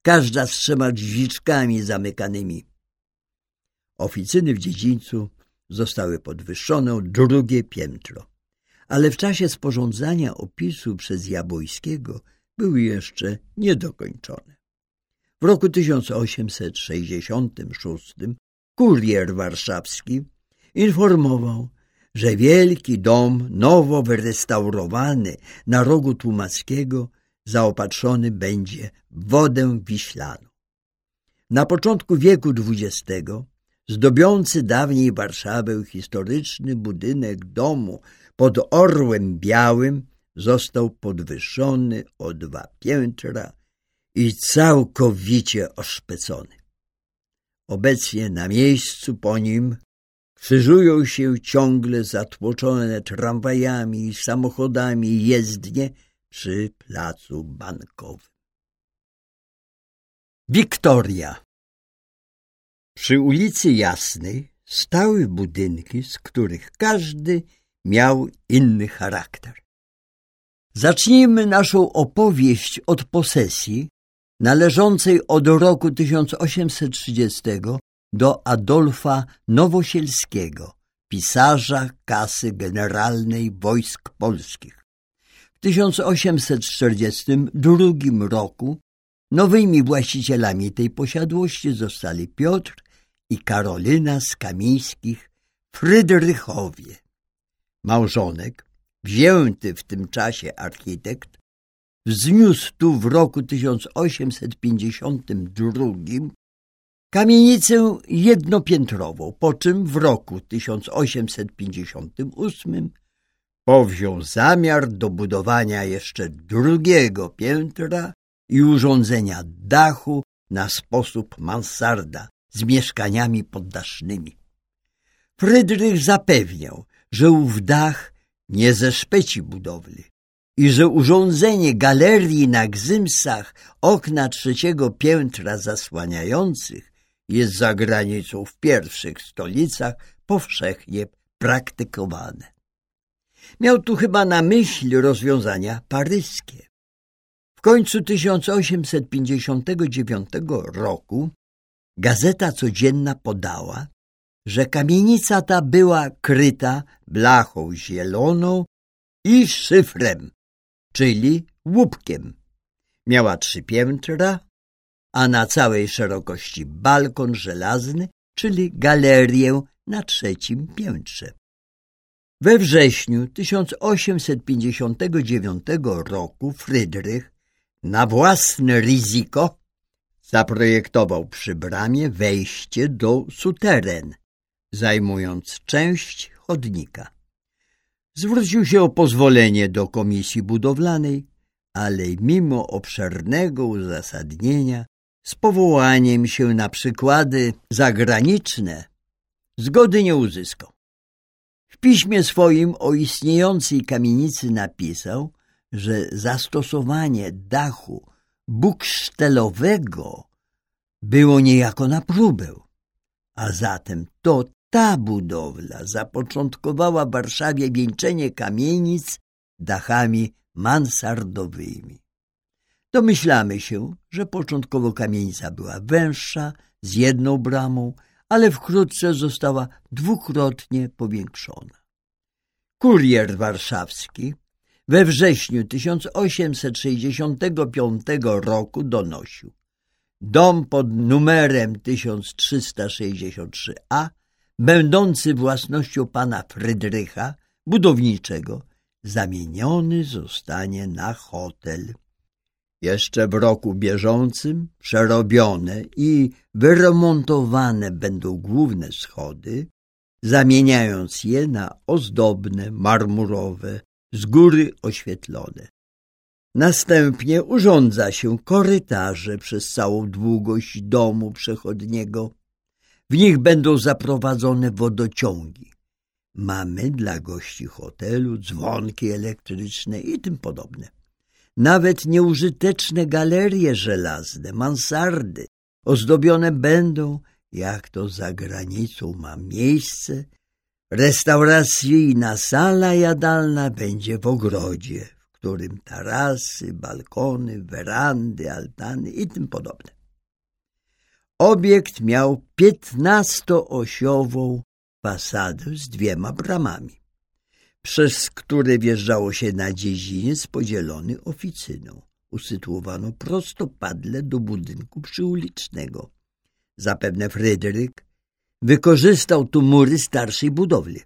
każda z trzema drzwiczkami zamykanymi. Oficyny w dziedzińcu zostały podwyższone o drugie piętro ale w czasie sporządzania opisu przez Jabłońskiego były jeszcze niedokończone. W roku 1866 kurier warszawski informował, że wielki dom nowo wyrestaurowany na rogu Tłumackiego zaopatrzony będzie w wodę wiślaną. Na początku wieku XX zdobiący dawniej Warszawę historyczny budynek domu pod orłem białym został podwyższony o dwa piętra i całkowicie oszpecony. Obecnie na miejscu po nim krzyżują się ciągle zatłoczone tramwajami i samochodami jezdnie przy placu bankowym. Wiktoria Przy ulicy Jasnej stały budynki, z których każdy miał inny charakter. Zacznijmy naszą opowieść od posesji, należącej od roku 1830 do Adolfa Nowosielskiego, pisarza kasy generalnej wojsk polskich. W 1842 roku nowymi właścicielami tej posiadłości zostali Piotr i Karolina z Kamińskich Frydrychowie. Małżonek, wzięty w tym czasie architekt, wzniósł tu w roku 1852 kamienicę jednopiętrową, po czym w roku 1858 powziął zamiar dobudowania jeszcze drugiego piętra i urządzenia dachu na sposób mansarda z mieszkaniami poddasznymi. Frydrych zapewniał, że ów dach nie zeszpeci budowli i że urządzenie galerii na gzymsach okna trzeciego piętra zasłaniających jest za granicą w pierwszych stolicach powszechnie praktykowane. Miał tu chyba na myśli rozwiązania paryskie. W końcu 1859 roku Gazeta Codzienna podała, że kamienica ta była kryta blachą zieloną i szyfrem, czyli łupkiem. Miała trzy piętra, a na całej szerokości balkon żelazny, czyli galerię na trzecim piętrze. We wrześniu 1859 roku Frydrych na własne ryzyko zaprojektował przy bramie wejście do suteren, zajmując część chodnika. Zwrócił się o pozwolenie do komisji budowlanej, ale mimo obszernego uzasadnienia z powołaniem się na przykłady zagraniczne zgody nie uzyskał. W piśmie swoim o istniejącej kamienicy napisał, że zastosowanie dachu buksztelowego było niejako na próbę, a zatem to ta budowla zapoczątkowała w Warszawie wieńczenie kamienic dachami mansardowymi. Domyślamy się, że początkowo kamienica była węższa, z jedną bramą, ale wkrótce została dwukrotnie powiększona. Kurier warszawski we wrześniu 1865 roku donosił Dom pod numerem 1363a, będący własnością pana Frydrycha, budowniczego, zamieniony zostanie na hotel. Jeszcze w roku bieżącym przerobione i wyremontowane będą główne schody, zamieniając je na ozdobne, marmurowe, z góry oświetlone. Następnie urządza się korytarze przez całą długość domu przechodniego. W nich będą zaprowadzone wodociągi. Mamy dla gości hotelu dzwonki elektryczne i tym podobne. Nawet nieużyteczne galerie żelazne, mansardy, ozdobione będą, jak to za granicą ma miejsce, Restauracyjna sala jadalna będzie w ogrodzie, w którym tarasy, balkony, werandy, altany i tym podobne. Obiekt miał piętnastoosiową fasadę z dwiema bramami, przez które wjeżdżało się na dziedziniec podzielony oficyną, usytuowaną prostopadle do budynku przyulicznego. Zapewne Fryderyk wykorzystał tu mury starszej budowli.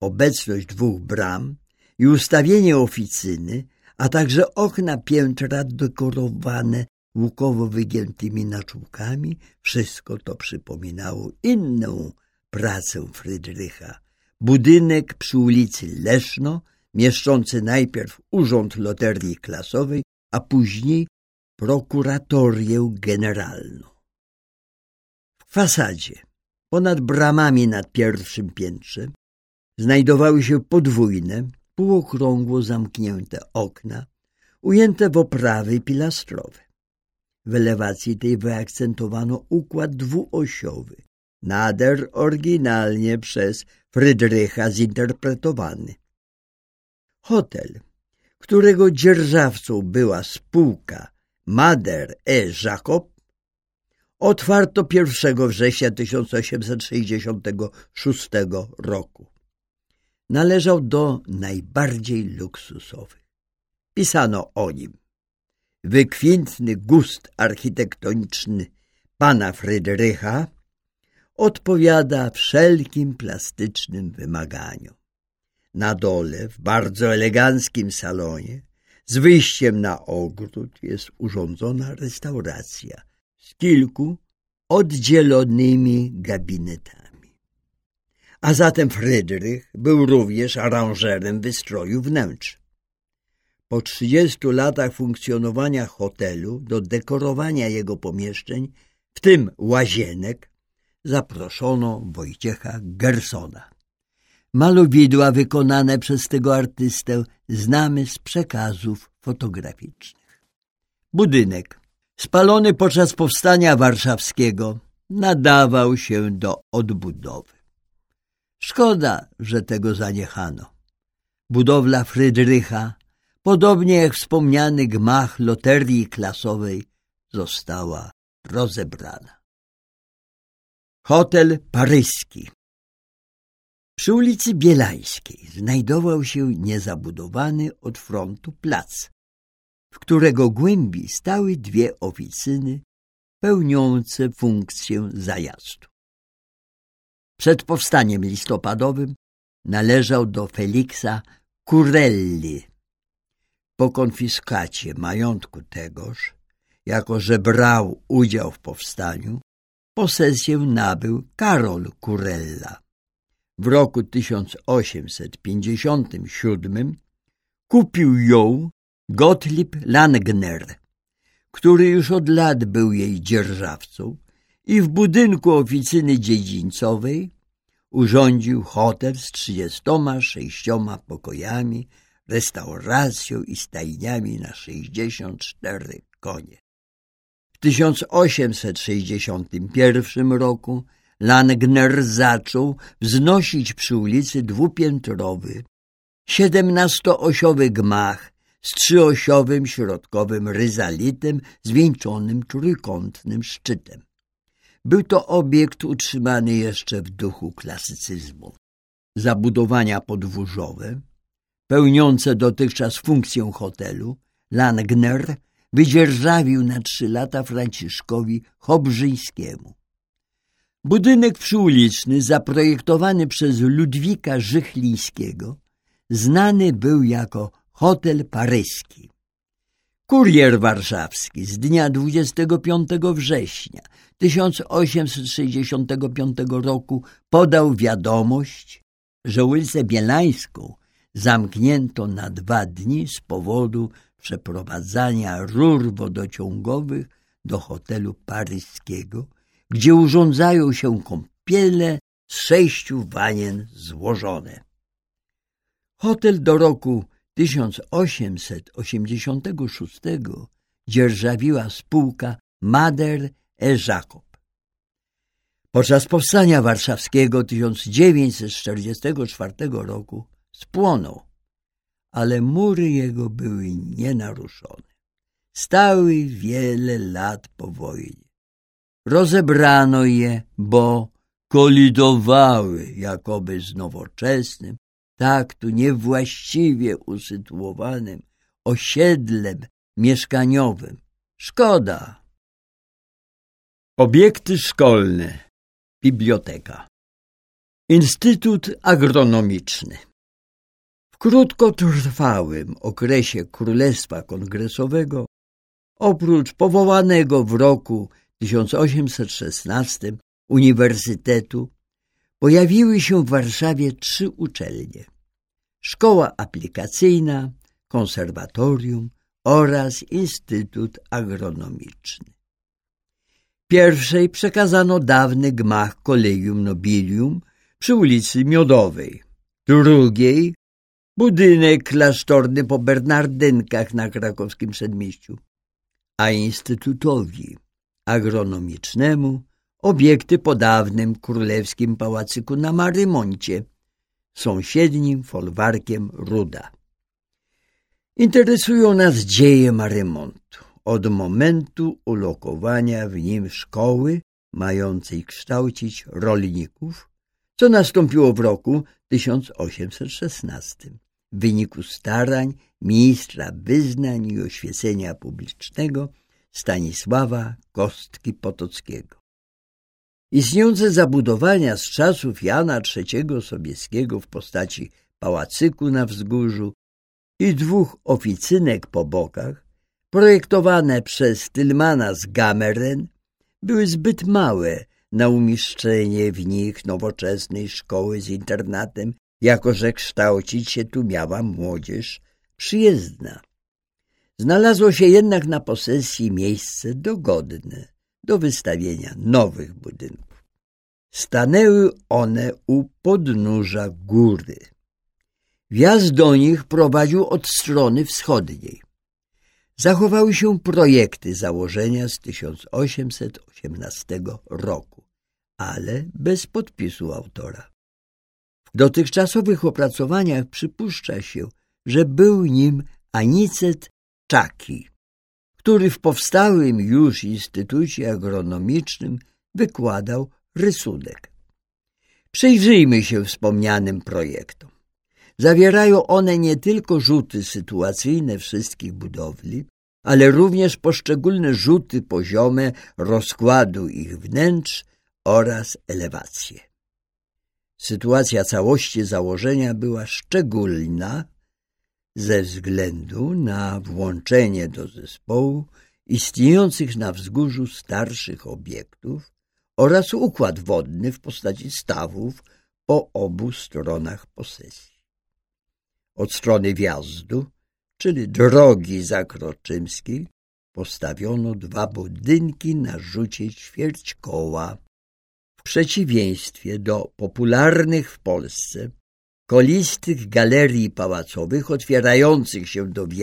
Obecność dwóch bram i ustawienie oficyny, a także okna piętra dekorowane łukowo wygiętymi naczółkami, wszystko to przypominało inną pracę Frydrycha. Budynek przy ulicy Leszno, mieszczący najpierw Urząd Loterii Klasowej, a później prokuratorię generalną. W fasadzie Ponad bramami nad pierwszym piętrze znajdowały się podwójne, półokrągło zamknięte okna, ujęte w oprawy pilastrowe. W elewacji tej wyakcentowano układ dwuosiowy, nader oryginalnie przez Frydrycha zinterpretowany. Hotel, którego dzierżawcą była spółka Mader e Jacob otwarto 1 września 1866 roku. Należał do najbardziej luksusowych. Pisano o nim. Wykwintny gust architektoniczny pana Fryderycha odpowiada wszelkim plastycznym wymaganiom. Na dole, w bardzo eleganckim salonie, z wyjściem na ogród jest urządzona restauracja z kilku oddzielonymi gabinetami. A zatem Frydrych był również aranżerem wystroju wnętrz. Po trzydziestu latach funkcjonowania hotelu do dekorowania jego pomieszczeń, w tym łazienek, zaproszono Wojciecha Gersona. Malowidła wykonane przez tego artystę znamy z przekazów fotograficznych. Budynek, spalony podczas powstania warszawskiego, nadawał się do odbudowy. Szkoda, że tego zaniechano. Budowla Frydrycha, podobnie jak wspomniany gmach loterii klasowej, została rozebrana. Hotel paryski Przy ulicy Bielańskiej znajdował się niezabudowany od frontu plac, w którego głębi stały dwie oficyny pełniące funkcję zajazdu. Przed powstaniem listopadowym należał do Feliksa Kurelli. Po konfiskacie majątku tegoż, jako że brał udział w powstaniu, posesję nabył Karol Kurella. W roku 1857 kupił ją Gottlieb Langner, który już od lat był jej dzierżawcą i w budynku oficyny dziedzińcowej urządził hotel z trzydziestoma sześcioma pokojami, restauracją i stajniami na sześćdziesiąt cztery konie. 1861 roku Langner zaczął wznosić przy ulicy dwupiętrowy, siedemnastoosiowy gmach z trzyosiowym środkowym ryzalitem zwieńczonym trójkątnym szczytem. Był to obiekt utrzymany jeszcze w duchu klasycyzmu. Zabudowania podwórzowe, pełniące dotychczas funkcję hotelu, Langner wydzierżawił na trzy lata Franciszkowi Chobrzyńskiemu. Budynek przyuliczny, zaprojektowany przez Ludwika Żychlińskiego, znany był jako Hotel Paryski. Kurier warszawski z dnia 25 września 1865 roku podał wiadomość, że ulicę Bielańską zamknięto na dwa dni z powodu przeprowadzania rur wodociągowych do hotelu paryskiego, gdzie urządzają się kąpiele z sześciu wanien złożone. Hotel do roku 1886 dzierżawiła spółka Mader e Jacob. Podczas powstania warszawskiego 1944 roku spłonął ale mury jego były nienaruszone. Stały wiele lat po wojnie. Rozebrano je, bo kolidowały jakoby z nowoczesnym, tak tu niewłaściwie usytuowanym osiedlem mieszkaniowym. Szkoda. Obiekty szkolne. Biblioteka. Instytut Agronomiczny krótkotrwałym okresie Królestwa Kongresowego, oprócz powołanego w roku 1816 Uniwersytetu, pojawiły się w Warszawie trzy uczelnie. Szkoła aplikacyjna, konserwatorium oraz Instytut Agronomiczny. Pierwszej przekazano dawny gmach Kolegium Nobilium przy ulicy Miodowej, drugiej budynek klasztorny po Bernardynkach na krakowskim przedmieściu, a Instytutowi Agronomicznemu obiekty po dawnym królewskim pałacyku na Marymoncie, sąsiednim folwarkiem Ruda. Interesują nas dzieje Marymontu. od momentu ulokowania w nim szkoły mającej kształcić rolników, co nastąpiło w roku 1816 w wyniku starań ministra wyznań i oświecenia publicznego Stanisława Kostki Potockiego. Istniejące zabudowania z czasów Jana III Sobieskiego w postaci pałacyku na wzgórzu i dwóch oficynek po bokach, projektowane przez Tylmana z Gameren, były zbyt małe na umieszczenie w nich nowoczesnej szkoły z internatem, jako że kształcić się tu miała młodzież przyjezdna. Znalazło się jednak na posesji miejsce dogodne do wystawienia nowych budynków. Stanęły one u podnóża góry. Wjazd do nich prowadził od strony wschodniej. Zachowały się projekty założenia z 1818 roku, ale bez podpisu autora. Dotychczasowych opracowaniach przypuszcza się, że był nim Anicet Czaki, który w powstałym już Instytucie Agronomicznym wykładał rysunek. Przyjrzyjmy się wspomnianym projektom. Zawierają one nie tylko rzuty sytuacyjne wszystkich budowli, ale również poszczególne rzuty poziome rozkładu ich wnętrz oraz elewacje. Sytuacja całości założenia była szczególna ze względu na włączenie do zespołu istniejących na wzgórzu starszych obiektów oraz układ wodny w postaci stawów po obu stronach posesji. Od strony wjazdu, czyli drogi zakroczymskiej, postawiono dwa budynki na rzucie ćwierć koła. Przeciwieństwie do popularnych w Polsce kolistych galerii pałacowych otwierających się do wjazdu,